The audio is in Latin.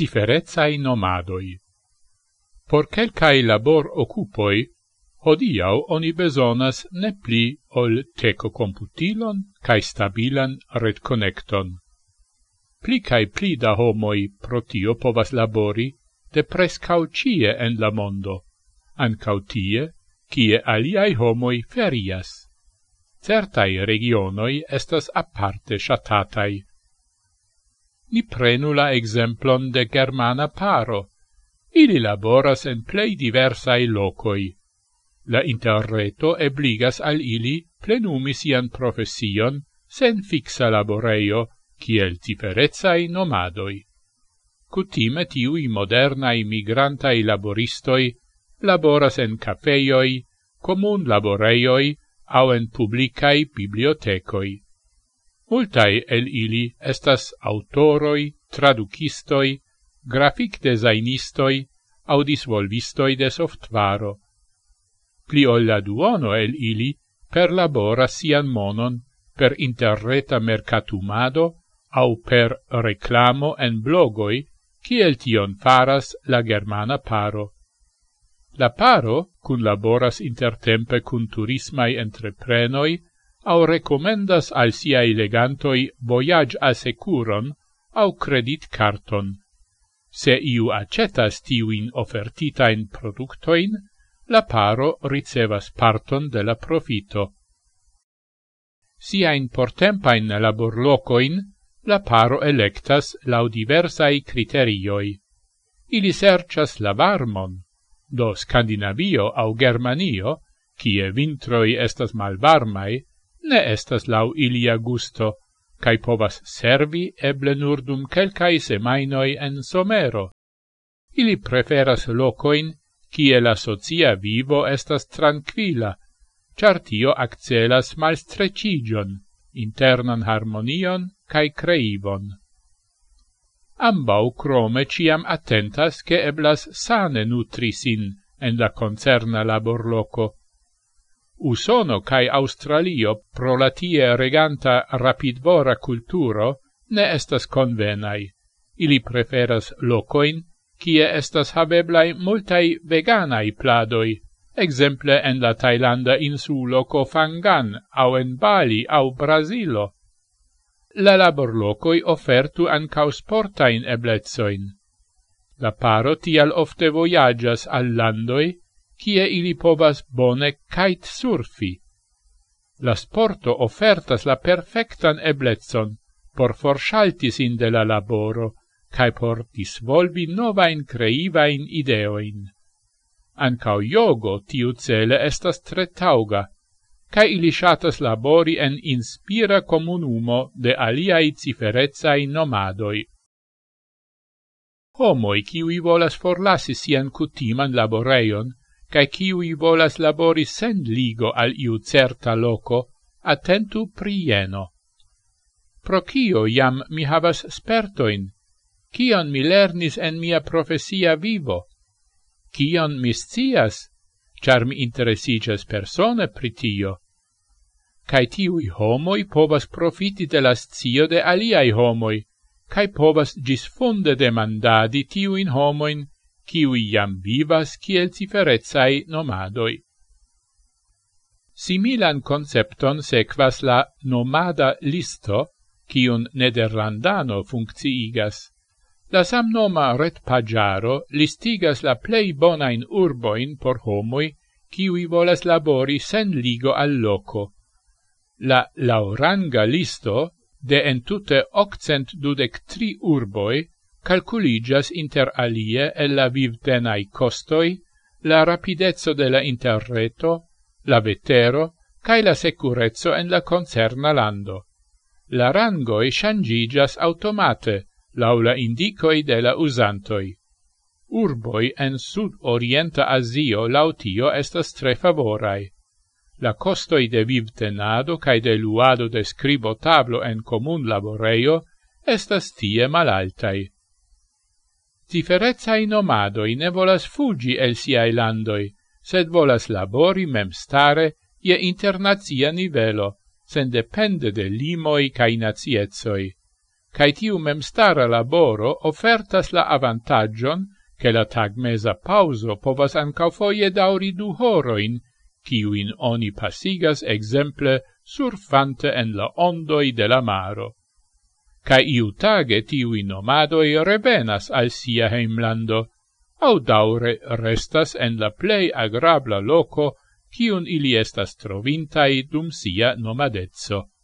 ciferezai nomadoi. Por quelcae labor occupoi, hodiau oni besonas ne pli ol teco computilon cae stabilan retconnecton. Pli cae pli da homoi protio povas labori de prescau cie en la mondo, ancau tie, cie aliai homoi ferias. Certai regionoi estas aparte shatatai, ni prenu la exemplon de germana paro. Ili laboras en plei diversai locoi. La interreto ebligas al ili plenumi sian profession sen fixa laboreio, kiel tiferezai nomadoi. Cutime tiui modernai migrantai laboristoi laboras en cafeioi, comun laboreioi, au en publicae bibliotecoi. Multai el ili estas autoroi, traducistoi, grafic designistoi, au disvolvistoi de softvaro. Pli ol la duono el ili per labora sian monon per interreta mercatumado au per reclamo en blogoi, kiel tion faras la germana paro. La paro cun laboras intertempe cun turismai entreprenoi au recomendas al siai legantoi voyage asecuron au credit carton. Se iu acetas tiuin offertitain productoin, la paro ricevas parton de la profito. Siain portempain laborlocoin la paro electas lau diversai criterioi. Ili sercias la varmon, do Scandinavio au Germanio, cie vintroi estas malvarmai, ne estas lau ilia gusto, cae povas servi eble nur dum quelcae semainoi en somero. Ili preferas locoin, cie la socia vivo estas tranquila, char tio accelas malstrecigion, internan harmonion cae creivon. Ambau crome ciam attentas che eblas sane nutrisin en la concerna labor loco, Usono cae Australio pro la tie reganta rapidvora culturo ne estas convenai. Ili preferas locoin, cie estas habeblai multai veganai pladoi, exemple en la Thailanda insulo Koh Phangan au en Bali au Brasilo. La labor locoi offertu ancau sportain eblezoin. La paro tial ofte voyagas al landoi, kie ili povas bone kite surfi. La sporto ofertas la perfectan eblecon por forsaltis in de la laboro cae por disvolvi novain creivain ideoin. Ancao yogo tiu cele estas tre tauga, cae ili shatas labori en inspira comunumo de aliai ciferezai nomadoi. Homoi, kiui volas forlasi sian cutiman laboreion, cae ciui volas labori sen ligo al iu certa loco, attentu prieno. Pro cio iam mi havas spertoin, cion mi lernis en mia profesia vivo, cion mi scias, char mi interesigas persone pritio, Cai tiui homoi povas profiti de la scio de aliai homoi, cae povas gisfunde demandadi tiuin homoin kiui iam vivas kiel ciferezai nomadoi. Similan concepton sequas la nomada listo, cion nederlandano funcciigas. La samnoma retpagiaro listigas la plei bonain urboin por homoi, kiui volas labori sen ligo al loco. La lauranga listo de entute occent dudec tri urboi calculigas inter alie e la vivtenai costoi, la rapidezzo de la interreto, la vetero, cae la securezzo en la concerna lando. La rangoi shangigas automate, laula indicoi de la usantoi. Urboi en sud-orienta Asio lautio estas tre favorai. La costoi de vivtenado cae de luado de scribo tablo en comun laboreio estas tie malaltai. Tiferezai nomadoi ne volas fugi el siai landoi, sed volas labori memstare ie internazia nivelo, sen depende de limoi cae naziezoi. Cae tiu memstara laboro ofertas la avantagion che la tagmesa pauso povas ancau foie dauri du horoin, ciuin oni pasigas exemple surfante en la ondoi de la maro ca iu tage tiui nomadoi revenas al sia heimlando, au daure restas en la plei agrabla loco, cium ili estas trovintai dum sia nomadezzo.